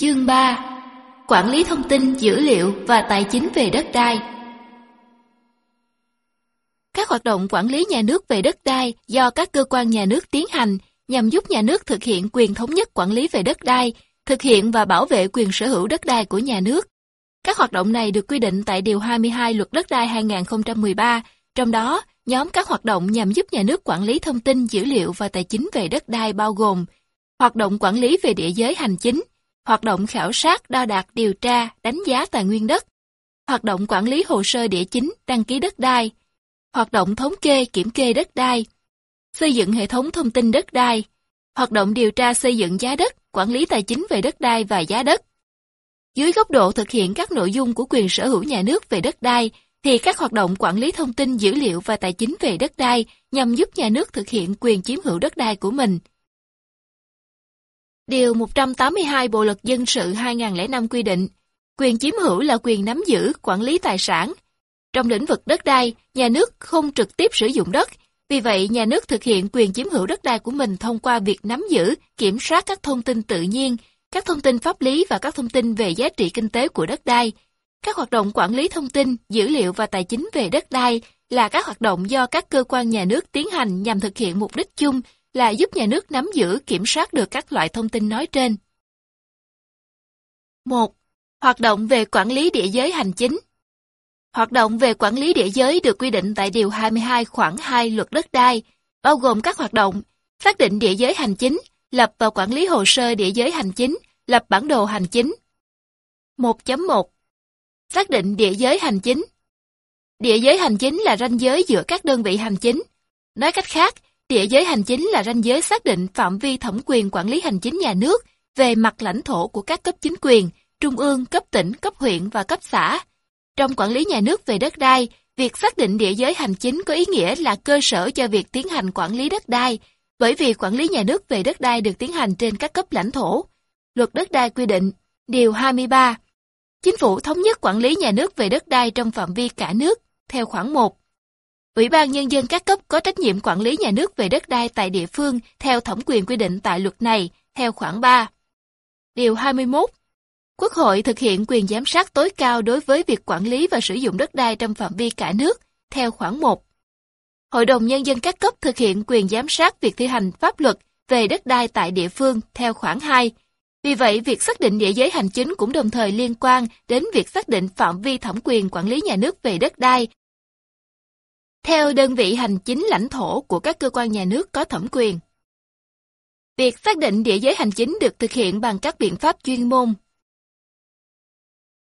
Chương 3 Quản lý thông tin, dữ liệu và tài chính về đất đai. Các hoạt động quản lý nhà nước về đất đai do các cơ quan nhà nước tiến hành nhằm giúp nhà nước thực hiện quyền thống nhất quản lý về đất đai, thực hiện và bảo vệ quyền sở hữu đất đai của nhà nước. Các hoạt động này được quy định tại Điều 22 Luật Đất đai 2013, trong đó nhóm các hoạt động nhằm giúp nhà nước quản lý thông tin, dữ liệu và tài chính về đất đai bao gồm hoạt động quản lý về địa giới hành chính, hoạt động khảo sát, đo đạc, điều tra, đánh giá tài nguyên đất, hoạt động quản lý hồ sơ địa chính, đăng ký đất đai, hoạt động thống kê, kiểm kê đất đai, xây dựng hệ thống thông tin đất đai, hoạt động điều tra xây dựng giá đất, quản lý tài chính về đất đai và giá đất. Dưới góc độ thực hiện các nội dung của quyền sở hữu nhà nước về đất đai, thì các hoạt động quản lý thông tin dữ liệu và tài chính về đất đai nhằm giúp nhà nước thực hiện quyền chiếm hữu đất đai của mình. Điều 182 Bộ Luật Dân sự 2005 quy định, quyền chiếm hữu là quyền nắm giữ, quản lý tài sản. Trong lĩnh vực đất đai, nhà nước không trực tiếp sử dụng đất, vì vậy nhà nước thực hiện quyền chiếm hữu đất đai của mình thông qua việc nắm giữ, kiểm soát các thông tin tự nhiên, các thông tin pháp lý và các thông tin về giá trị kinh tế của đất đai. Các hoạt động quản lý thông tin, dữ liệu và tài chính về đất đai là các hoạt động do các cơ quan nhà nước tiến hành nhằm thực hiện mục đích chung là giúp nhà nước nắm giữ, kiểm soát được các loại thông tin nói trên. 1. Hoạt động về quản lý địa giới hành chính Hoạt động về quản lý địa giới được quy định tại Điều 22 khoản 2 Luật Đất đai, bao gồm các hoạt động xác định địa giới hành chính, lập và quản lý hồ sơ địa giới hành chính, lập bản đồ hành chính. 1.1 Xác định địa giới hành chính Địa giới hành chính là ranh giới giữa các đơn vị hành chính. Nói cách khác, Địa giới hành chính là ranh giới xác định phạm vi thẩm quyền quản lý hành chính nhà nước về mặt lãnh thổ của các cấp chính quyền, trung ương, cấp tỉnh, cấp huyện và cấp xã. Trong quản lý nhà nước về đất đai, việc xác định địa giới hành chính có ý nghĩa là cơ sở cho việc tiến hành quản lý đất đai, bởi vì quản lý nhà nước về đất đai được tiến hành trên các cấp lãnh thổ. Luật đất đai quy định, Điều 23, Chính phủ thống nhất quản lý nhà nước về đất đai trong phạm vi cả nước, theo khoản 1. Ủy ban Nhân dân các cấp có trách nhiệm quản lý nhà nước về đất đai tại địa phương theo thẩm quyền quy định tại luật này, theo khoản 3. Điều 21. Quốc hội thực hiện quyền giám sát tối cao đối với việc quản lý và sử dụng đất đai trong phạm vi cả nước, theo khoản 1. Hội đồng Nhân dân các cấp thực hiện quyền giám sát việc thi hành pháp luật về đất đai tại địa phương, theo khoản 2. Vì vậy, việc xác định địa giới hành chính cũng đồng thời liên quan đến việc xác định phạm vi thẩm quyền quản lý nhà nước về đất đai theo đơn vị hành chính lãnh thổ của các cơ quan nhà nước có thẩm quyền. Việc xác định địa giới hành chính được thực hiện bằng các biện pháp chuyên môn.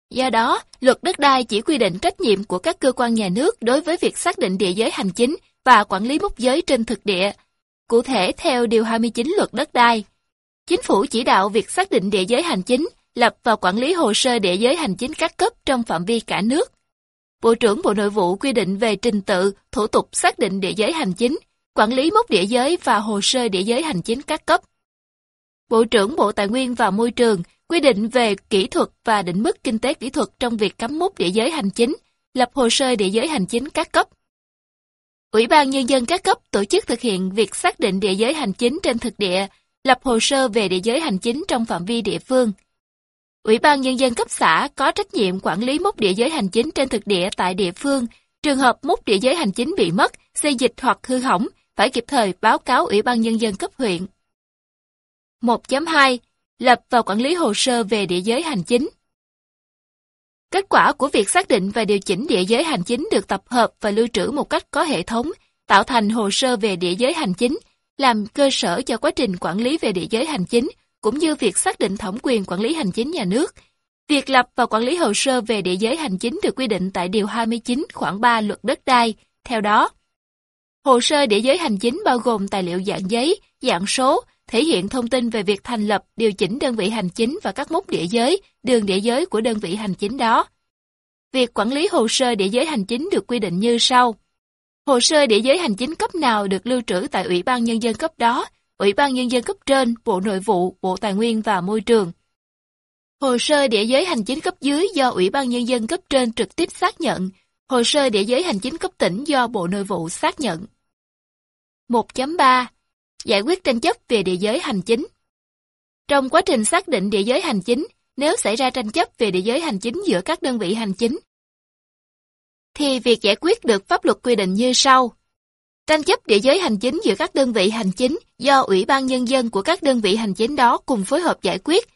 Do đó, luật đất đai chỉ quy định trách nhiệm của các cơ quan nhà nước đối với việc xác định địa giới hành chính và quản lý mốc giới trên thực địa. Cụ thể theo Điều 29 luật đất đai, Chính phủ chỉ đạo việc xác định địa giới hành chính, lập và quản lý hồ sơ địa giới hành chính các cấp trong phạm vi cả nước. Bộ trưởng Bộ Nội vụ quy định về trình tự, thủ tục xác định địa giới hành chính, quản lý mốc địa giới và hồ sơ địa giới hành chính các cấp. Bộ trưởng Bộ Tài nguyên và Môi trường quy định về kỹ thuật và định mức kinh tế kỹ thuật trong việc cắm mốc địa giới hành chính, lập hồ sơ địa giới hành chính các cấp. Ủy ban Nhân dân các cấp tổ chức thực hiện việc xác định địa giới hành chính trên thực địa, lập hồ sơ về địa giới hành chính trong phạm vi địa phương. Ủy ban Nhân dân cấp xã có trách nhiệm quản lý mốc địa giới hành chính trên thực địa tại địa phương. Trường hợp mốc địa giới hành chính bị mất, xây dịch hoặc hư hỏng, phải kịp thời báo cáo Ủy ban Nhân dân cấp huyện. 1.2. Lập và quản lý hồ sơ về địa giới hành chính. Kết quả của việc xác định và điều chỉnh địa giới hành chính được tập hợp và lưu trữ một cách có hệ thống, tạo thành hồ sơ về địa giới hành chính, làm cơ sở cho quá trình quản lý về địa giới hành chính cũng như việc xác định thẩm quyền quản lý hành chính nhà nước. Việc lập và quản lý hồ sơ về địa giới hành chính được quy định tại Điều 29 khoảng 3 luật đất đai. Theo đó, hồ sơ địa giới hành chính bao gồm tài liệu dạng giấy, dạng số, thể hiện thông tin về việc thành lập, điều chỉnh đơn vị hành chính và các mốc địa giới, đường địa giới của đơn vị hành chính đó. Việc quản lý hồ sơ địa giới hành chính được quy định như sau. Hồ sơ địa giới hành chính cấp nào được lưu trữ tại Ủy ban Nhân dân cấp đó Ủy ban Nhân dân cấp trên, Bộ Nội vụ, Bộ Tài nguyên và Môi trường. Hồ sơ địa giới hành chính cấp dưới do Ủy ban Nhân dân cấp trên trực tiếp xác nhận, hồ sơ địa giới hành chính cấp tỉnh do Bộ Nội vụ xác nhận. 1.3 Giải quyết tranh chấp về địa giới hành chính Trong quá trình xác định địa giới hành chính, nếu xảy ra tranh chấp về địa giới hành chính giữa các đơn vị hành chính, thì việc giải quyết được pháp luật quy định như sau. Tranh chấp địa giới hành chính giữa các đơn vị hành chính do Ủy ban Nhân dân của các đơn vị hành chính đó cùng phối hợp giải quyết.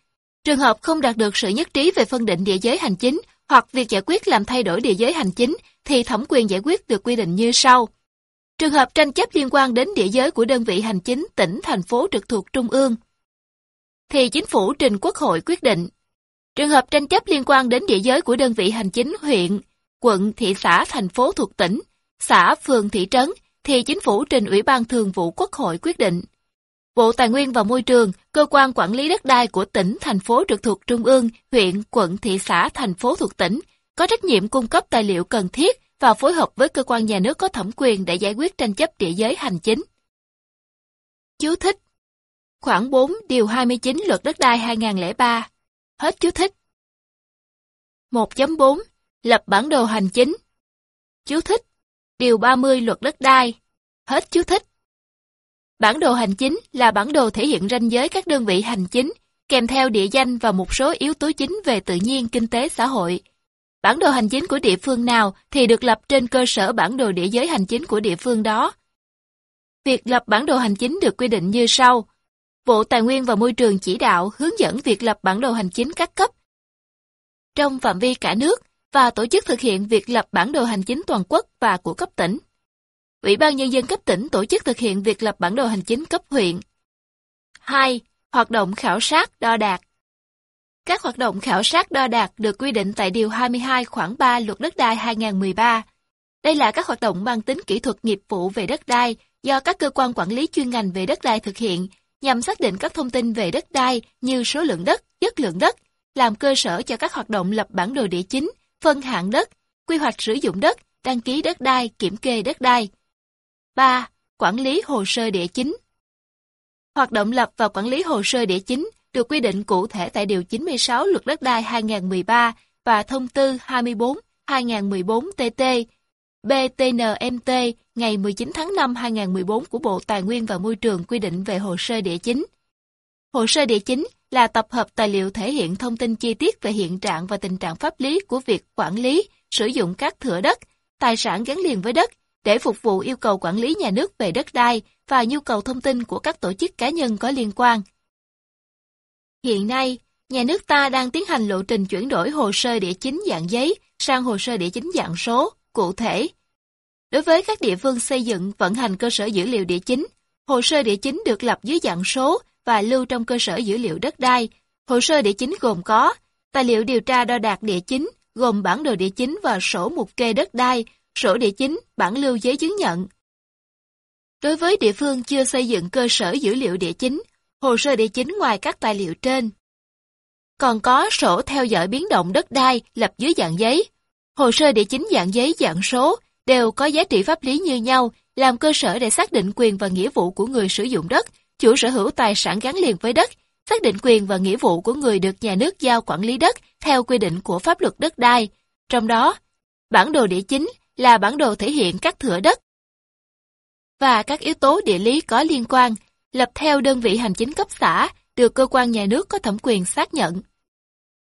Trường hợp không đạt được sự nhất trí về phân định địa giới hành chính hoặc việc giải quyết làm thay đổi địa giới hành chính thì thẩm quyền giải quyết được quy định như sau. Trường hợp tranh chấp liên quan đến địa giới của đơn vị hành chính tỉnh, thành phố trực thuộc Trung ương, thì chính phủ trình Quốc hội quyết định. Trường hợp tranh chấp liên quan đến địa giới của đơn vị hành chính huyện, quận, thị xã, thành phố thuộc tỉnh, xã, phường, thị trấn, thì chính phủ trình Ủy ban Thường vụ Quốc hội quyết định. Bộ Tài nguyên và Môi trường, cơ quan quản lý đất đai của tỉnh, thành phố trực thuộc Trung ương, huyện, quận, thị xã, thành phố thuộc tỉnh, có trách nhiệm cung cấp tài liệu cần thiết và phối hợp với cơ quan nhà nước có thẩm quyền để giải quyết tranh chấp địa giới hành chính. Chú thích. Khoảng 4 điều 29 luật đất đai 2003 Hết chú thích. 1.4 Lập bản đồ hành chính. Chú thích. Điều 30 luật đất đai Hết chú thích Bản đồ hành chính là bản đồ thể hiện ranh giới các đơn vị hành chính, kèm theo địa danh và một số yếu tố chính về tự nhiên, kinh tế, xã hội. Bản đồ hành chính của địa phương nào thì được lập trên cơ sở bản đồ địa giới hành chính của địa phương đó. Việc lập bản đồ hành chính được quy định như sau. Bộ Tài nguyên và Môi trường chỉ đạo hướng dẫn việc lập bản đồ hành chính các cấp trong phạm vi cả nước và tổ chức thực hiện việc lập bản đồ hành chính toàn quốc và của cấp tỉnh. Ủy ban Nhân dân cấp tỉnh tổ chức thực hiện việc lập bản đồ hành chính cấp huyện. 2. Hoạt động khảo sát đo đạc Các hoạt động khảo sát đo đạc được quy định tại Điều 22 khoảng 3 Luật Đất đai 2013. Đây là các hoạt động mang tính kỹ thuật nghiệp vụ về đất đai do các cơ quan quản lý chuyên ngành về đất đai thực hiện nhằm xác định các thông tin về đất đai như số lượng đất, chất lượng đất, làm cơ sở cho các hoạt động lập bản đồ địa chính, phân hạng đất, quy hoạch sử dụng đất, đăng ký đất đai, kiểm kê đất đai. 3. Quản lý hồ sơ địa chính Hoạt động lập và quản lý hồ sơ địa chính được quy định cụ thể tại Điều 96 Luật Đất đai 2013 và Thông tư 24-2014-TT BTNMT ngày 19 tháng 5 2014 của Bộ Tài nguyên và Môi trường quy định về hồ sơ địa chính. Hồ sơ địa chính là tập hợp tài liệu thể hiện thông tin chi tiết về hiện trạng và tình trạng pháp lý của việc quản lý, sử dụng các thửa đất, tài sản gắn liền với đất để phục vụ yêu cầu quản lý nhà nước về đất đai và nhu cầu thông tin của các tổ chức cá nhân có liên quan. Hiện nay, nhà nước ta đang tiến hành lộ trình chuyển đổi hồ sơ địa chính dạng giấy sang hồ sơ địa chính dạng số, cụ thể. Đối với các địa phương xây dựng vận hành cơ sở dữ liệu địa chính, hồ sơ địa chính được lập dưới dạng số và lưu trong cơ sở dữ liệu đất đai. Hồ sơ địa chính gồm có tài liệu điều tra đo đạc địa chính, gồm bản đồ địa chính và sổ mục kê đất đai, sổ địa chính, bản lưu giấy chứng nhận. Đối với địa phương chưa xây dựng cơ sở dữ liệu địa chính, hồ sơ địa chính ngoài các tài liệu trên. Còn có sổ theo dõi biến động đất đai lập dưới dạng giấy. Hồ sơ địa chính dạng giấy dạng số đều có giá trị pháp lý như nhau, làm cơ sở để xác định quyền và nghĩa vụ của người sử dụng đất, chủ sở hữu tài sản gắn liền với đất, xác định quyền và nghĩa vụ của người được nhà nước giao quản lý đất theo quy định của pháp luật đất đai. Trong đó, bản đồ địa chính là bản đồ thể hiện các thửa đất và các yếu tố địa lý có liên quan, lập theo đơn vị hành chính cấp xã được cơ quan nhà nước có thẩm quyền xác nhận.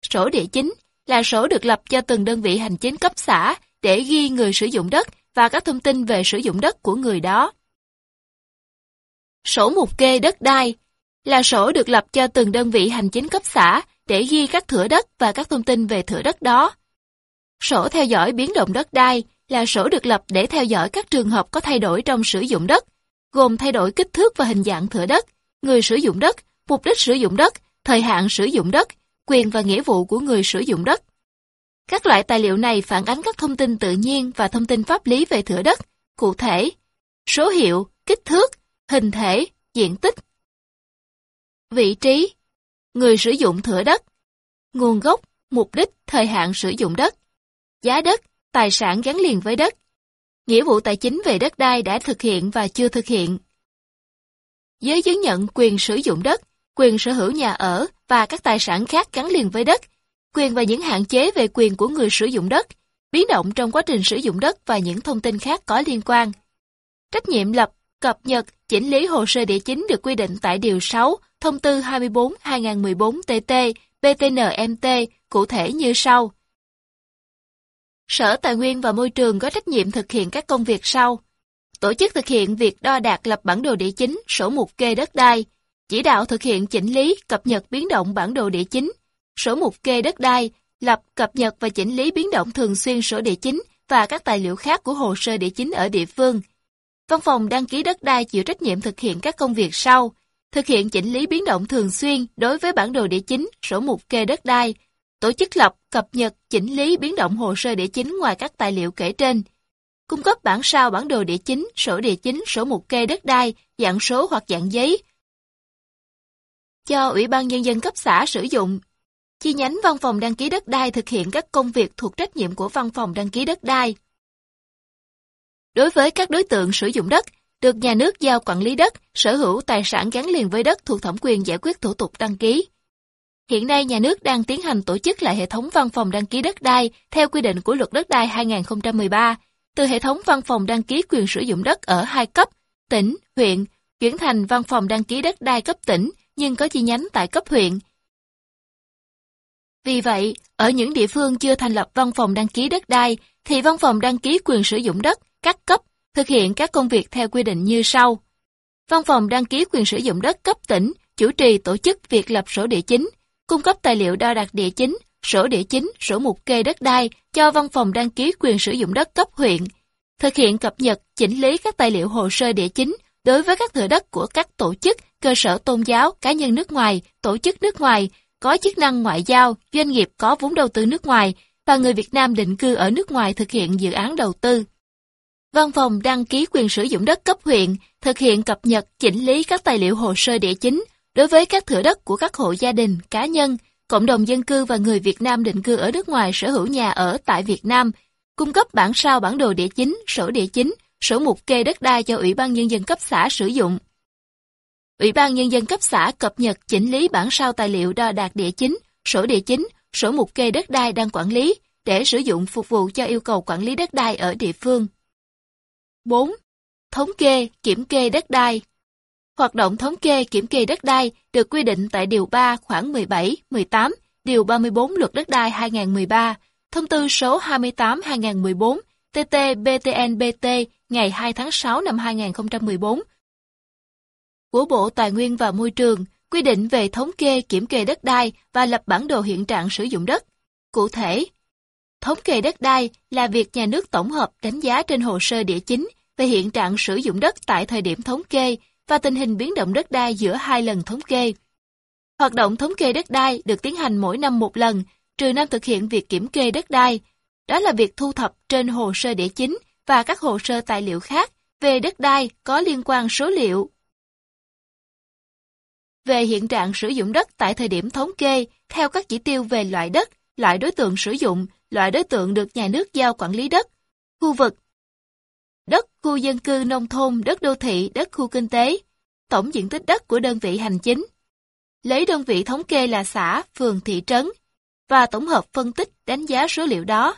Sổ địa chính là sổ được lập cho từng đơn vị hành chính cấp xã để ghi người sử dụng đất và các thông tin về sử dụng đất của người đó. Sổ mục kê đất đai là sổ được lập cho từng đơn vị hành chính cấp xã để ghi các thửa đất và các thông tin về thửa đất đó. Sổ theo dõi biến động đất đai là sổ được lập để theo dõi các trường hợp có thay đổi trong sử dụng đất, gồm thay đổi kích thước và hình dạng thửa đất, người sử dụng đất, mục đích sử dụng đất, thời hạn sử dụng đất, quyền và nghĩa vụ của người sử dụng đất. Các loại tài liệu này phản ánh các thông tin tự nhiên và thông tin pháp lý về thửa đất, cụ thể, số hiệu, kích thước, hình thể, diện tích. Vị trí, người sử dụng thửa đất, nguồn gốc, mục đích, thời hạn sử dụng đất, giá đất, tài sản gắn liền với đất, nghĩa vụ tài chính về đất đai đã thực hiện và chưa thực hiện. Giấy chứng nhận quyền sử dụng đất, quyền sở hữu nhà ở và các tài sản khác gắn liền với đất, quyền và những hạn chế về quyền của người sử dụng đất, biến động trong quá trình sử dụng đất và những thông tin khác có liên quan. Trách nhiệm lập, cập nhật, chỉnh lý hồ sơ địa chính được quy định tại Điều 6, Thông tư 24/2014/TT-BTNMT cụ thể như sau. Sở Tài nguyên và Môi trường có trách nhiệm thực hiện các công việc sau. Tổ chức thực hiện việc đo đạt lập bản đồ địa chính, sổ mục kê đất đai, chỉ đạo thực hiện chỉnh lý, cập nhật biến động bản đồ địa chính, sổ mục kê đất đai, lập, cập nhật và chỉnh lý biến động thường xuyên sổ địa chính và các tài liệu khác của hồ sơ địa chính ở địa phương. Văn phòng đăng ký đất đai chịu trách nhiệm thực hiện các công việc sau, thực hiện chỉnh lý biến động thường xuyên đối với bản đồ địa chính, sổ mục kê đất đai, tổ chức lập, cập nhật, chỉnh lý biến động hồ sơ địa chính ngoài các tài liệu kể trên, cung cấp bản sao bản đồ địa chính, sổ địa chính, sổ mục kê đất đai, dạng số hoặc dạng giấy cho Ủy ban Nhân dân cấp xã sử dụng. Chi nhánh văn phòng đăng ký đất đai thực hiện các công việc thuộc trách nhiệm của văn phòng đăng ký đất đai. Đối với các đối tượng sử dụng đất, được nhà nước giao quản lý đất, sở hữu tài sản gắn liền với đất thuộc thẩm quyền giải quyết thủ tục đăng ký. Hiện nay nhà nước đang tiến hành tổ chức lại hệ thống văn phòng đăng ký đất đai theo quy định của luật đất đai 2013, từ hệ thống văn phòng đăng ký quyền sử dụng đất ở hai cấp, tỉnh, huyện, chuyển thành văn phòng đăng ký đất đai cấp tỉnh, nhưng có chi nhánh tại cấp huyện. Vì vậy, ở những địa phương chưa thành lập văn phòng đăng ký đất đai, thì văn phòng đăng ký quyền sử dụng đất, các cấp, thực hiện các công việc theo quy định như sau. Văn phòng đăng ký quyền sử dụng đất cấp tỉnh chủ trì tổ chức việc lập sổ địa chính, cung cấp tài liệu đo đạc địa chính, sổ địa chính, sổ mục kê đất đai cho văn phòng đăng ký quyền sử dụng đất cấp huyện, thực hiện cập nhật, chỉnh lý các tài liệu hồ sơ địa chính đối với các thửa đất của các tổ chức, cơ sở tôn giáo, cá nhân nước ngoài, tổ chức nước ngoài, có chức năng ngoại giao, doanh nghiệp có vốn đầu tư nước ngoài và người Việt Nam định cư ở nước ngoài thực hiện dự án đầu tư. Văn phòng đăng ký quyền sử dụng đất cấp huyện thực hiện cập nhật, chỉnh lý các tài liệu hồ sơ địa chính đối với các thửa đất của các hộ gia đình, cá nhân, cộng đồng dân cư và người Việt Nam định cư ở nước ngoài sở hữu nhà ở tại Việt Nam, cung cấp bản sao bản đồ địa chính, sổ địa chính, sổ mục kê đất đai cho Ủy ban Nhân dân cấp xã sử dụng. Ủy ban Nhân dân cấp xã cập nhật chỉnh lý bản sao tài liệu đo đạt địa chính, sổ địa chính, sổ mục kê đất đai đang quản lý để sử dụng phục vụ cho yêu cầu quản lý đất đai ở địa phương. 4. Thống kê, kiểm kê đất đai Hoạt động thống kê, kiểm kê đất đai được quy định tại Điều 3 khoảng 17, 18, Điều 34 Luật Đất đai 2013, Thông tư số 28-2014, TT BTNBT ngày 2 tháng 6 năm 2014 của Bộ Tài nguyên và Môi trường quy định về thống kê kiểm kê đất đai và lập bản đồ hiện trạng sử dụng đất. Cụ thể, thống kê đất đai là việc nhà nước tổng hợp đánh giá trên hồ sơ địa chính về hiện trạng sử dụng đất tại thời điểm thống kê và tình hình biến động đất đai giữa hai lần thống kê. Hoạt động thống kê đất đai được tiến hành mỗi năm một lần, trừ năm thực hiện việc kiểm kê đất đai. Đó là việc thu thập trên hồ sơ địa chính và các hồ sơ tài liệu khác về đất đai có liên quan số liệu. Về hiện trạng sử dụng đất tại thời điểm thống kê, theo các chỉ tiêu về loại đất, loại đối tượng sử dụng, loại đối tượng được nhà nước giao quản lý đất, khu vực, đất khu dân cư nông thôn, đất đô thị, đất khu kinh tế, tổng diện tích đất của đơn vị hành chính. Lấy đơn vị thống kê là xã, phường, thị trấn, và tổng hợp phân tích đánh giá số liệu đó.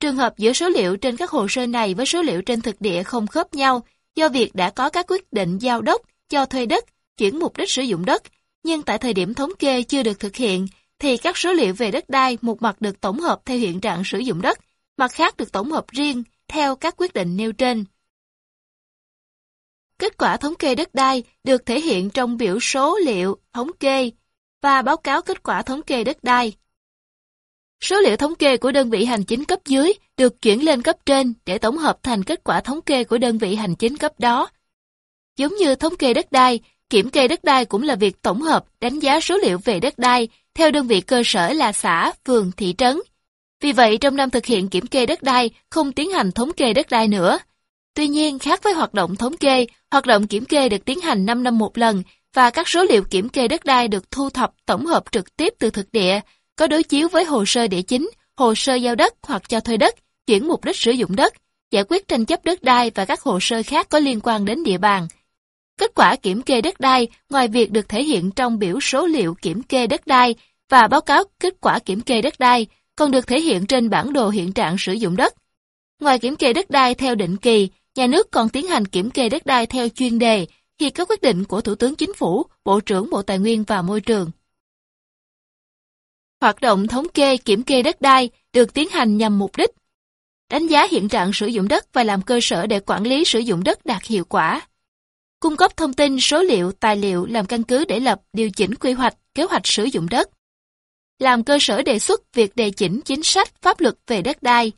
Trường hợp giữa số liệu trên các hồ sơ này với số liệu trên thực địa không khớp nhau do việc đã có các quyết định giao đất, cho thuê đất, chuyển mục đích sử dụng đất, nhưng tại thời điểm thống kê chưa được thực hiện, thì các số liệu về đất đai một mặt được tổng hợp theo hiện trạng sử dụng đất, mặt khác được tổng hợp riêng theo các quyết định nêu trên. Kết quả thống kê đất đai được thể hiện trong biểu số liệu thống kê và báo cáo kết quả thống kê đất đai. Số liệu thống kê của đơn vị hành chính cấp dưới được chuyển lên cấp trên để tổng hợp thành kết quả thống kê của đơn vị hành chính cấp đó. Giống như thống kê đất đai, kiểm kê đất đai cũng là việc tổng hợp, đánh giá số liệu về đất đai theo đơn vị cơ sở là xã, phường, thị trấn. Vì vậy, trong năm thực hiện kiểm kê đất đai, không tiến hành thống kê đất đai nữa. Tuy nhiên, khác với hoạt động thống kê, hoạt động kiểm kê được tiến hành 5 năm một lần và các số liệu kiểm kê đất đai được thu thập tổng hợp trực tiếp từ thực địa, có đối chiếu với hồ sơ địa chính, hồ sơ giao đất hoặc cho thuê đất, chuyển mục đích sử dụng đất, giải quyết tranh chấp đất đai và các hồ sơ khác có liên quan đến địa bàn. Kết quả kiểm kê đất đai ngoài việc được thể hiện trong biểu số liệu kiểm kê đất đai và báo cáo kết quả kiểm kê đất đai, còn được thể hiện trên bản đồ hiện trạng sử dụng đất. Ngoài kiểm kê đất đai theo định kỳ, nhà nước còn tiến hành kiểm kê đất đai theo chuyên đề khi có quyết định của Thủ tướng Chính phủ, Bộ trưởng Bộ Tài nguyên và Môi trường. Hoạt động thống kê kiểm kê đất đai được tiến hành nhằm mục đích đánh giá hiện trạng sử dụng đất và làm cơ sở để quản lý sử dụng đất đạt hiệu quả. Cung cấp thông tin, số liệu, tài liệu làm căn cứ để lập, điều chỉnh quy hoạch, kế hoạch sử dụng đất. Làm cơ sở đề xuất việc đề chỉnh chính sách, pháp luật về đất đai.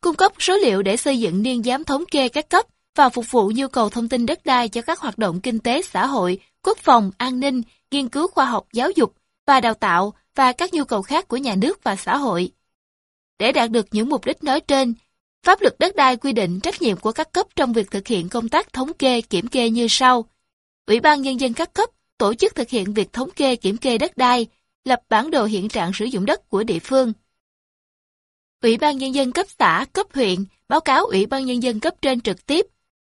Cung cấp số liệu để xây dựng niên giám thống kê các cấp và phục vụ nhu cầu thông tin đất đai cho các hoạt động kinh tế xã hội, quốc phòng, an ninh, nghiên cứu khoa học giáo dục và đào tạo và các nhu cầu khác của nhà nước và xã hội. Để đạt được những mục đích nói trên, pháp luật đất đai quy định trách nhiệm của các cấp trong việc thực hiện công tác thống kê kiểm kê như sau. Ủy ban Nhân dân các cấp tổ chức thực hiện việc thống kê kiểm kê đất đai, lập bản đồ hiện trạng sử dụng đất của địa phương. Ủy ban Nhân dân cấp xã, cấp huyện báo cáo Ủy ban Nhân dân cấp trên trực tiếp.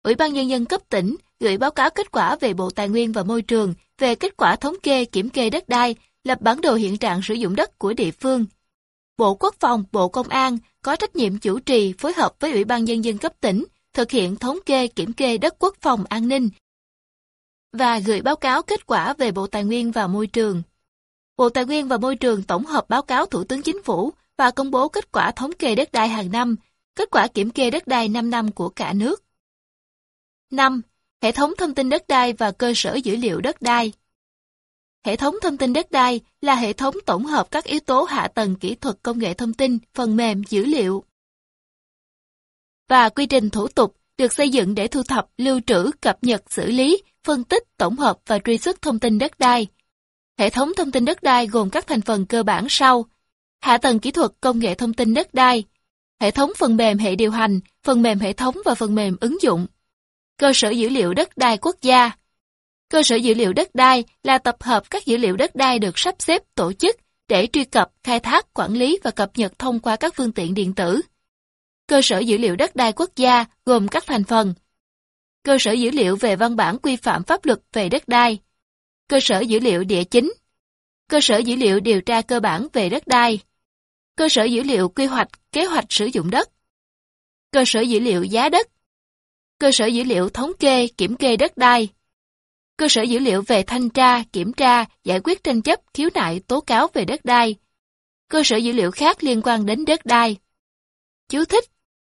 Ủy ban Nhân dân cấp tỉnh gửi báo cáo kết quả về Bộ Tài nguyên và Môi trường về kết quả thống kê kiểm kê đất đai, lập bản đồ hiện trạng sử dụng đất của địa phương. Bộ Quốc phòng, Bộ Công an có trách nhiệm chủ trì phối hợp với Ủy ban Nhân dân cấp tỉnh thực hiện thống kê kiểm kê đất quốc phòng an ninh và gửi báo cáo kết quả về Bộ Tài nguyên và Môi trường. Bộ Tài nguyên và Môi trường tổng hợp báo cáo Thủ tướng Chính phủ và công bố kết quả thống kê đất đai hàng năm, kết quả kiểm kê đất đai 5 năm của cả nước. 5. Hệ thống thông tin đất đai và cơ sở dữ liệu đất đai. Hệ thống thông tin đất đai là hệ thống tổng hợp các yếu tố hạ tầng kỹ thuật công nghệ thông tin, phần mềm, dữ liệu và quy trình thủ tục được xây dựng để thu thập, lưu trữ, cập nhật, xử lý, phân tích, tổng hợp và truy xuất thông tin đất đai. Hệ thống thông tin đất đai gồm các thành phần cơ bản sau: hạ tầng kỹ thuật công nghệ thông tin đất đai, hệ thống phần mềm hệ điều hành, phần mềm hệ thống và phần mềm ứng dụng, cơ sở dữ liệu đất đai quốc gia, Cơ sở dữ liệu đất đai là tập hợp các dữ liệu đất đai được sắp xếp tổ chức để truy cập, khai thác, quản lý và cập nhật thông qua các phương tiện điện tử. Cơ sở dữ liệu đất đai quốc gia gồm các thành phần. Cơ sở dữ liệu về văn bản quy phạm pháp luật về đất đai. Cơ sở dữ liệu địa chính. Cơ sở dữ liệu điều tra cơ bản về đất đai. Cơ sở dữ liệu quy hoạch, kế hoạch sử dụng đất. Cơ sở dữ liệu giá đất. Cơ sở dữ liệu thống kê, kiểm kê đất đai cơ sở dữ liệu về thanh tra, kiểm tra, giải quyết tranh chấp, khiếu nại, tố cáo về đất đai, cơ sở dữ liệu khác liên quan đến đất đai. Chú thích,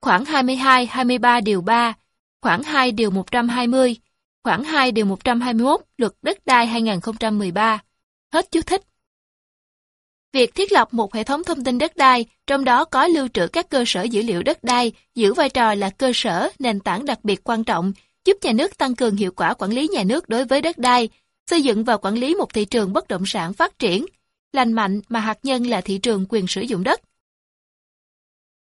khoảng 22, 23 điều 3, khoảng 2 điều 120, khoảng 2 điều 121 Luật Đất đai 2013. Hết chú thích. Việc thiết lập một hệ thống thông tin đất đai, trong đó có lưu trữ các cơ sở dữ liệu đất đai, giữ vai trò là cơ sở, nền tảng đặc biệt quan trọng giúp nhà nước tăng cường hiệu quả quản lý nhà nước đối với đất đai, xây dựng và quản lý một thị trường bất động sản phát triển, lành mạnh mà hạt nhân là thị trường quyền sử dụng đất.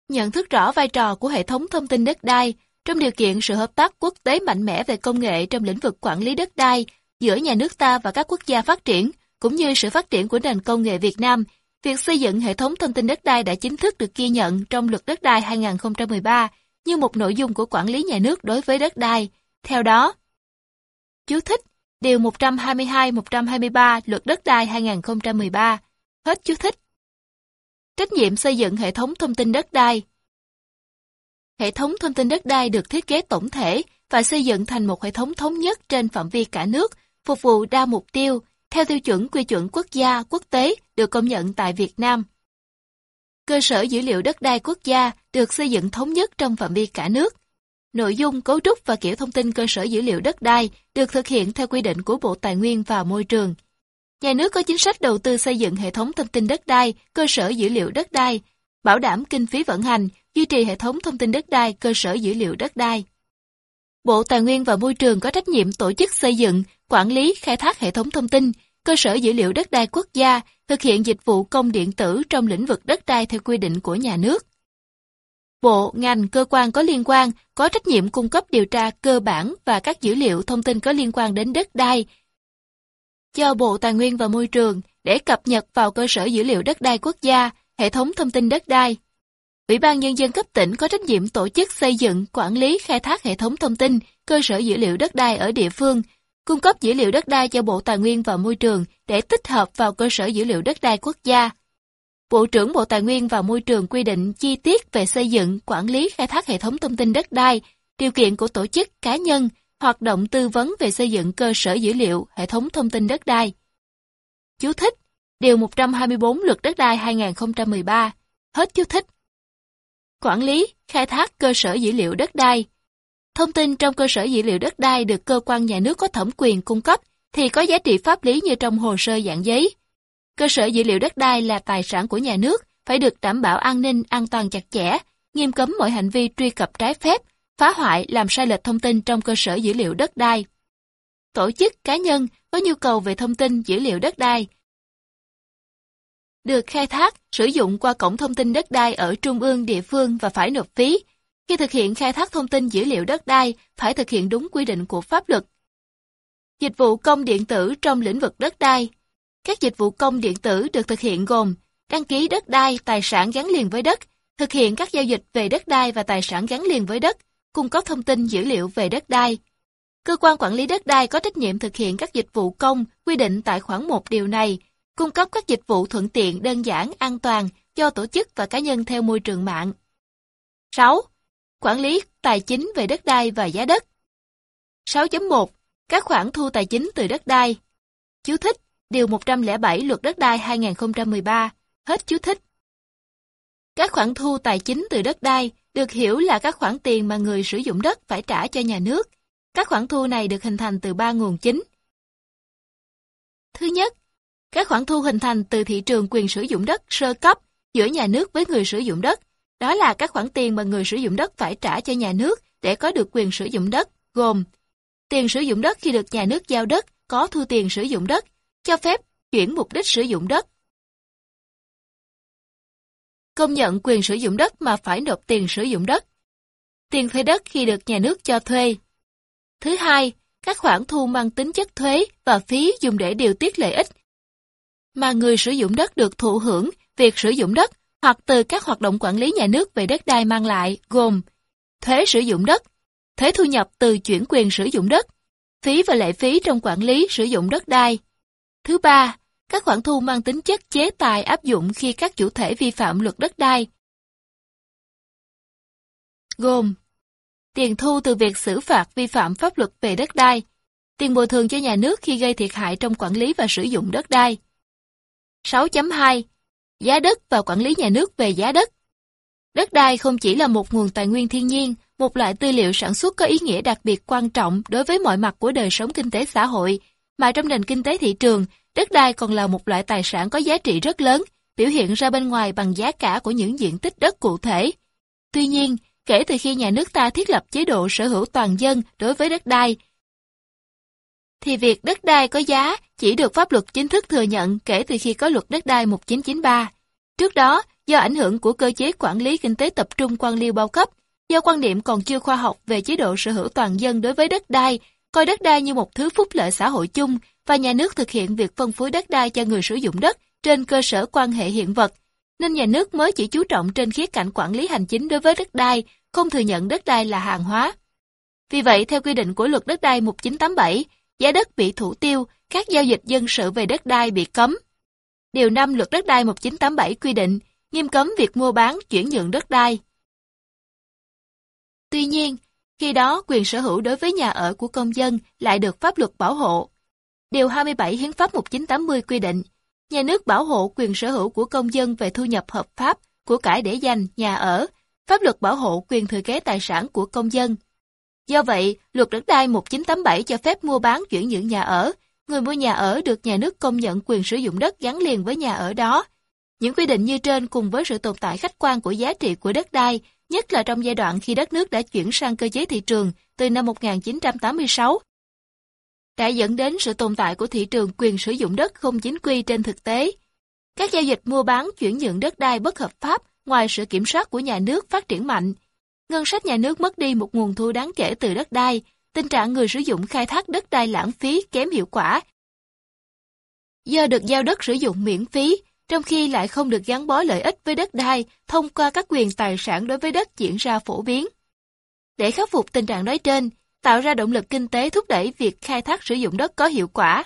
Nhận thức rõ vai trò của hệ thống thông tin đất đai trong điều kiện sự hợp tác quốc tế mạnh mẽ về công nghệ trong lĩnh vực quản lý đất đai giữa nhà nước ta và các quốc gia phát triển, cũng như sự phát triển của nền công nghệ Việt Nam, việc xây dựng hệ thống thông tin đất đai đã chính thức được ghi nhận trong Luật Đất đai 2013 như một nội dung của quản lý nhà nước đối với đất đai, theo đó, chú thích Điều 122-123 Luật Đất đai 2013 Hết chú thích. Trách nhiệm xây dựng hệ thống thông tin đất đai. Hệ thống thông tin đất đai được thiết kế tổng thể và xây dựng thành một hệ thống thống nhất trên phạm vi cả nước, phục vụ đa mục tiêu, theo tiêu chuẩn quy chuẩn quốc gia, quốc tế được công nhận tại Việt Nam. Cơ sở dữ liệu đất đai quốc gia được xây dựng thống nhất trong phạm vi cả nước, Nội dung, cấu trúc và kiểu thông tin cơ sở dữ liệu đất đai được thực hiện theo quy định của Bộ Tài nguyên và Môi trường. Nhà nước có chính sách đầu tư xây dựng hệ thống thông tin đất đai, cơ sở dữ liệu đất đai, bảo đảm kinh phí vận hành, duy trì hệ thống thông tin đất đai, cơ sở dữ liệu đất đai. Bộ Tài nguyên và Môi trường có trách nhiệm tổ chức xây dựng, quản lý, khai thác hệ thống thông tin, cơ sở dữ liệu đất đai quốc gia, thực hiện dịch vụ công điện tử trong lĩnh vực đất đai theo quy định của nhà nước bộ, ngành, cơ quan có liên quan có trách nhiệm cung cấp điều tra cơ bản và các dữ liệu thông tin có liên quan đến đất đai cho Bộ Tài nguyên và Môi trường để cập nhật vào cơ sở dữ liệu đất đai quốc gia, hệ thống thông tin đất đai. Ủy ban Nhân dân cấp tỉnh có trách nhiệm tổ chức xây dựng, quản lý, khai thác hệ thống thông tin, cơ sở dữ liệu đất đai ở địa phương, cung cấp dữ liệu đất đai cho Bộ Tài nguyên và Môi trường để tích hợp vào cơ sở dữ liệu đất đai quốc gia. Bộ trưởng Bộ Tài nguyên và Môi trường quy định chi tiết về xây dựng, quản lý khai thác hệ thống thông tin đất đai, điều kiện của tổ chức, cá nhân, hoạt động tư vấn về xây dựng cơ sở dữ liệu, hệ thống thông tin đất đai. Chú thích Điều 124 Luật Đất đai 2013. Hết chú thích. Quản lý, khai thác cơ sở dữ liệu đất đai. Thông tin trong cơ sở dữ liệu đất đai được cơ quan nhà nước có thẩm quyền cung cấp thì có giá trị pháp lý như trong hồ sơ dạng giấy. Cơ sở dữ liệu đất đai là tài sản của nhà nước, phải được đảm bảo an ninh, an toàn chặt chẽ, nghiêm cấm mọi hành vi truy cập trái phép, phá hoại, làm sai lệch thông tin trong cơ sở dữ liệu đất đai. Tổ chức, cá nhân có nhu cầu về thông tin dữ liệu đất đai được khai thác, sử dụng qua cổng thông tin đất đai ở trung ương địa phương và phải nộp phí. Khi thực hiện khai thác thông tin dữ liệu đất đai, phải thực hiện đúng quy định của pháp luật. Dịch vụ công điện tử trong lĩnh vực đất đai Các dịch vụ công điện tử được thực hiện gồm đăng ký đất đai, tài sản gắn liền với đất, thực hiện các giao dịch về đất đai và tài sản gắn liền với đất, cung cấp thông tin dữ liệu về đất đai. Cơ quan quản lý đất đai có trách nhiệm thực hiện các dịch vụ công quy định tại khoản 1 điều này, cung cấp các dịch vụ thuận tiện, đơn giản, an toàn cho tổ chức và cá nhân theo môi trường mạng. 6. Quản lý tài chính về đất đai và giá đất. 6.1. Các khoản thu tài chính từ đất đai. Chú thích, Điều 107 Luật Đất đai 2013. Hết chú thích. Các khoản thu tài chính từ đất đai được hiểu là các khoản tiền mà người sử dụng đất phải trả cho nhà nước. Các khoản thu này được hình thành từ ba nguồn chính. Thứ nhất, các khoản thu hình thành từ thị trường quyền sử dụng đất sơ cấp giữa nhà nước với người sử dụng đất. Đó là các khoản tiền mà người sử dụng đất phải trả cho nhà nước để có được quyền sử dụng đất, gồm tiền sử dụng đất khi được nhà nước giao đất, có thu tiền sử dụng đất, cho phép chuyển mục đích sử dụng đất. Công nhận quyền sử dụng đất mà phải nộp tiền sử dụng đất. Tiền thuê đất khi được nhà nước cho thuê. Thứ hai, các khoản thu mang tính chất thuế và phí dùng để điều tiết lợi ích mà người sử dụng đất được thụ hưởng việc sử dụng đất hoặc từ các hoạt động quản lý nhà nước về đất đai mang lại gồm thuế sử dụng đất, thuế thu nhập từ chuyển quyền sử dụng đất, phí và lệ phí trong quản lý sử dụng đất đai. Thứ ba, các khoản thu mang tính chất chế tài áp dụng khi các chủ thể vi phạm luật đất đai. Gồm Tiền thu từ việc xử phạt vi phạm pháp luật về đất đai, tiền bồi thường cho nhà nước khi gây thiệt hại trong quản lý và sử dụng đất đai, 6.2 Giá đất và quản lý nhà nước về giá đất Đất đai không chỉ là một nguồn tài nguyên thiên nhiên, một loại tư liệu sản xuất có ý nghĩa đặc biệt quan trọng đối với mọi mặt của đời sống kinh tế xã hội, mà trong nền kinh tế thị trường, đất đai còn là một loại tài sản có giá trị rất lớn, biểu hiện ra bên ngoài bằng giá cả của những diện tích đất cụ thể. Tuy nhiên, kể từ khi nhà nước ta thiết lập chế độ sở hữu toàn dân đối với đất đai, thì việc đất đai có giá chỉ được pháp luật chính thức thừa nhận kể từ khi có luật đất đai 1993. Trước đó, do ảnh hưởng của cơ chế quản lý kinh tế tập trung quan liêu bao cấp, do quan điểm còn chưa khoa học về chế độ sở hữu toàn dân đối với đất đai, coi đất đai như một thứ phúc lợi xã hội chung và nhà nước thực hiện việc phân phối đất đai cho người sử dụng đất trên cơ sở quan hệ hiện vật, nên nhà nước mới chỉ chú trọng trên khía cạnh quản lý hành chính đối với đất đai, không thừa nhận đất đai là hàng hóa. Vì vậy, theo quy định của luật đất đai 1987, giá đất bị thủ tiêu, các giao dịch dân sự về đất đai bị cấm. Điều 5 Luật Đất đai 1987 quy định nghiêm cấm việc mua bán, chuyển nhượng đất đai. Tuy nhiên, khi đó quyền sở hữu đối với nhà ở của công dân lại được pháp luật bảo hộ. Điều 27 Hiến pháp 1980 quy định, nhà nước bảo hộ quyền sở hữu của công dân về thu nhập hợp pháp, của cải để dành, nhà ở, pháp luật bảo hộ quyền thừa kế tài sản của công dân. Do vậy, luật đất đai 1987 cho phép mua bán chuyển nhượng nhà ở. Người mua nhà ở được nhà nước công nhận quyền sử dụng đất gắn liền với nhà ở đó. Những quy định như trên cùng với sự tồn tại khách quan của giá trị của đất đai, nhất là trong giai đoạn khi đất nước đã chuyển sang cơ chế thị trường từ năm 1986, đã dẫn đến sự tồn tại của thị trường quyền sử dụng đất không chính quy trên thực tế. Các giao dịch mua bán chuyển nhượng đất đai bất hợp pháp ngoài sự kiểm soát của nhà nước phát triển mạnh, ngân sách nhà nước mất đi một nguồn thu đáng kể từ đất đai, tình trạng người sử dụng khai thác đất đai lãng phí kém hiệu quả. Do được giao đất sử dụng miễn phí, trong khi lại không được gắn bó lợi ích với đất đai thông qua các quyền tài sản đối với đất diễn ra phổ biến. Để khắc phục tình trạng nói trên, tạo ra động lực kinh tế thúc đẩy việc khai thác sử dụng đất có hiệu quả.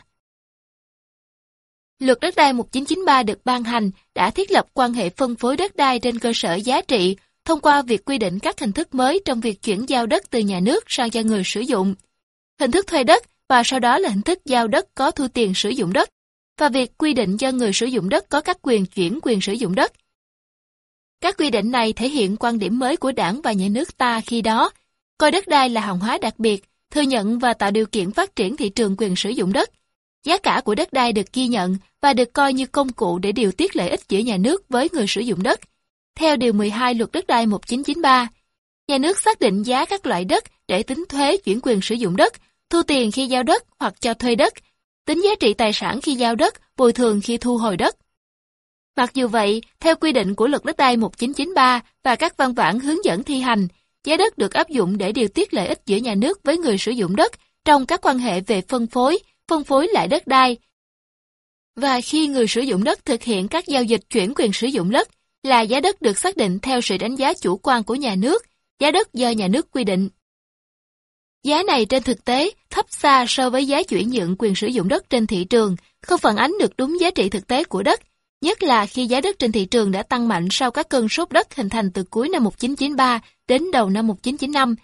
Luật đất đai 1993 được ban hành đã thiết lập quan hệ phân phối đất đai trên cơ sở giá trị thông qua việc quy định các hình thức mới trong việc chuyển giao đất từ nhà nước sang cho người sử dụng. Hình thức thuê đất và sau đó là hình thức giao đất có thu tiền sử dụng đất. và việc quy định cho người sử dụng đất có các quyền chuyển quyền sử dụng đất. Các quy định này thể hiện quan điểm mới của đảng và nhà nước ta khi đó, coi đất đai là hàng hóa đặc biệt, thừa nhận và tạo điều kiện phát triển thị trường quyền sử dụng đất. Giá cả của đất đai được ghi nhận và được coi như công cụ để điều tiết lợi ích giữa nhà nước với người sử dụng đất. Theo Điều 12 Luật Đất đai 1993, nhà nước xác định giá các loại đất để tính thuế chuyển quyền sử dụng đất, thu tiền khi giao đất hoặc cho thuê đất, tính giá trị tài sản khi giao đất, bồi thường khi thu hồi đất. Mặc dù vậy, theo quy định của Luật Đất đai 1993 và các văn bản hướng dẫn thi hành, giá đất được áp dụng để điều tiết lợi ích giữa nhà nước với người sử dụng đất trong các quan hệ về phân phối, phân phối lại đất đai. Và khi người sử dụng đất thực hiện các giao dịch chuyển quyền sử dụng đất, là giá đất được xác định theo sự đánh giá chủ quan của nhà nước, giá đất do nhà nước quy định. Giá này trên thực tế thấp xa so với giá chuyển nhượng quyền sử dụng đất trên thị trường, không phản ánh được đúng giá trị thực tế của đất, nhất là khi giá đất trên thị trường đã tăng mạnh sau các cơn sốt đất hình thành từ cuối năm 1993 đến đầu năm 1995,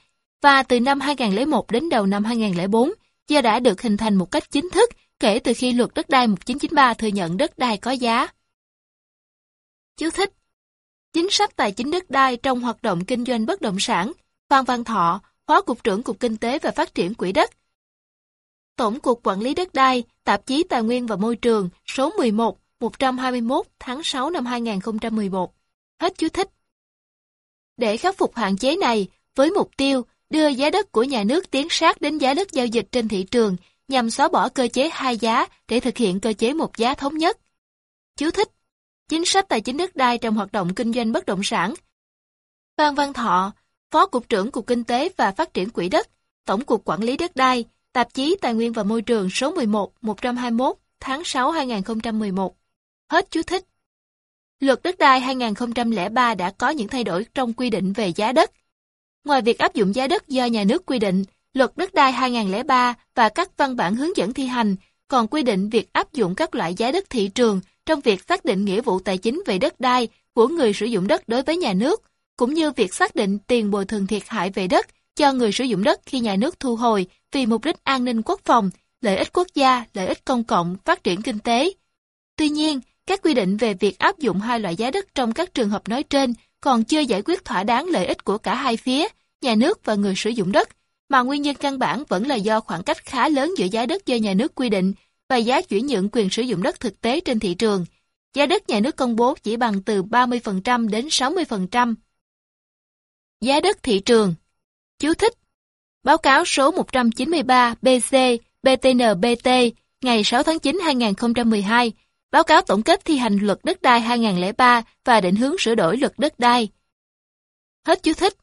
và từ năm 2001 đến đầu năm 2004, do đã được hình thành một cách chính thức kể từ khi luật đất đai 1993 thừa nhận đất đai có giá. Chú thích Chính sách tài chính đất đai trong hoạt động kinh doanh bất động sản, Phan Văn Thọ, Phó Cục trưởng Cục Kinh tế và Phát triển Quỹ đất. Tổng cục Quản lý đất đai, Tạp chí Tài nguyên và Môi trường, số 11, 121 tháng 6 năm 2011. Hết chú thích. Để khắc phục hạn chế này, với mục tiêu đưa giá đất của nhà nước tiến sát đến giá đất giao dịch trên thị trường nhằm xóa bỏ cơ chế hai giá để thực hiện cơ chế một giá thống nhất. Chú thích Chính sách tài chính đất đai trong hoạt động kinh doanh bất động sản Phan Văn Thọ, Phó Cục trưởng Cục Kinh tế và Phát triển Quỹ đất, Tổng cục Quản lý đất đai, Tạp chí Tài nguyên và Môi trường số 11, 121, tháng 6 2011. Hết chú thích. Luật đất đai 2003 đã có những thay đổi trong quy định về giá đất. Ngoài việc áp dụng giá đất do nhà nước quy định, luật đất đai 2003 và các văn bản hướng dẫn thi hành còn quy định việc áp dụng các loại giá đất thị trường trong việc xác định nghĩa vụ tài chính về đất đai của người sử dụng đất đối với nhà nước, cũng như việc xác định tiền bồi thường thiệt hại về đất cho người sử dụng đất khi nhà nước thu hồi vì mục đích an ninh quốc phòng, lợi ích quốc gia, lợi ích công cộng, phát triển kinh tế. Tuy nhiên, các quy định về việc áp dụng hai loại giá đất trong các trường hợp nói trên còn chưa giải quyết thỏa đáng lợi ích của cả hai phía, nhà nước và người sử dụng đất, mà nguyên nhân căn bản vẫn là do khoảng cách khá lớn giữa giá đất do nhà nước quy định và giá chuyển nhượng quyền sử dụng đất thực tế trên thị trường. Giá đất nhà nước công bố chỉ bằng từ 30% đến 60%. Giá đất thị trường Chú thích Báo cáo số 193 BC BTNBT ngày 6 tháng 9 2012 Báo cáo tổng kết thi hành luật đất đai 2003 và định hướng sửa đổi luật đất đai. Hết chú thích.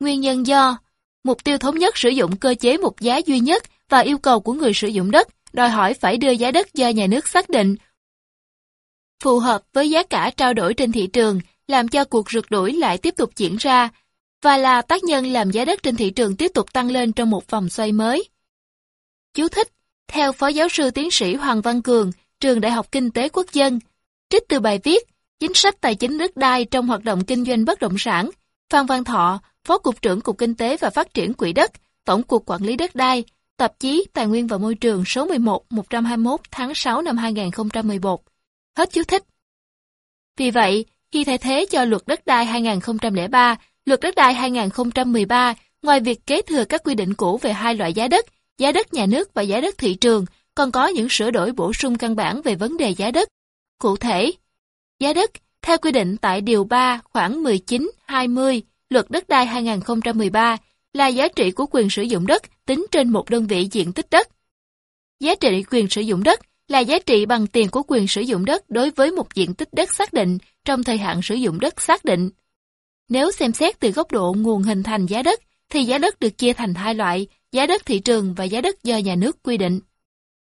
Nguyên nhân do Mục tiêu thống nhất sử dụng cơ chế một giá duy nhất và yêu cầu của người sử dụng đất đòi hỏi phải đưa giá đất do nhà nước xác định phù hợp với giá cả trao đổi trên thị trường, làm cho cuộc rượt đuổi lại tiếp tục diễn ra, và là tác nhân làm giá đất trên thị trường tiếp tục tăng lên trong một vòng xoay mới. Chú thích, theo Phó Giáo sư Tiến sĩ Hoàng Văn Cường, Trường Đại học Kinh tế Quốc dân, trích từ bài viết Chính sách tài chính đất đai trong hoạt động kinh doanh bất động sản, Phan Văn Thọ, Phó Cục trưởng Cục Kinh tế và Phát triển Quỹ đất, Tổng cục Quản lý đất đai, Tạp chí Tài nguyên và Môi trường số 11 121 tháng 6 năm 2011. Hết chú thích. Vì vậy, khi thay thế cho luật đất đai 2003, luật đất đai 2013, ngoài việc kế thừa các quy định cũ về hai loại giá đất, giá đất nhà nước và giá đất thị trường, còn có những sửa đổi bổ sung căn bản về vấn đề giá đất. Cụ thể, giá đất, theo quy định tại Điều 3 khoảng 19-20 Luật Đất đai 2013, là giá trị của quyền sử dụng đất tính trên một đơn vị diện tích đất. Giá trị quyền sử dụng đất là giá trị bằng tiền của quyền sử dụng đất đối với một diện tích đất xác định trong thời hạn sử dụng đất xác định. Nếu xem xét từ góc độ nguồn hình thành giá đất, thì giá đất được chia thành hai loại, giá đất thị trường và giá đất do nhà nước quy định.